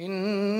إن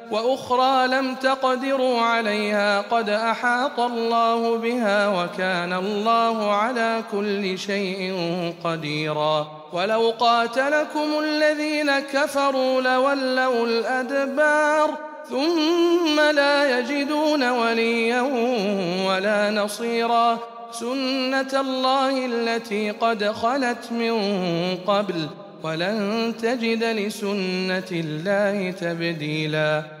وأخرى لم تقدروا عليها قد أحاط الله بها وكان الله على كل شيء قديرا. ولو قاتلكم الذين كفروا لولوا الأدبار ثم لا يجدون وليا ولا نصيرا. سنة الله التي قد خلت من قبل ولن تجد لسنة الله تبديلا.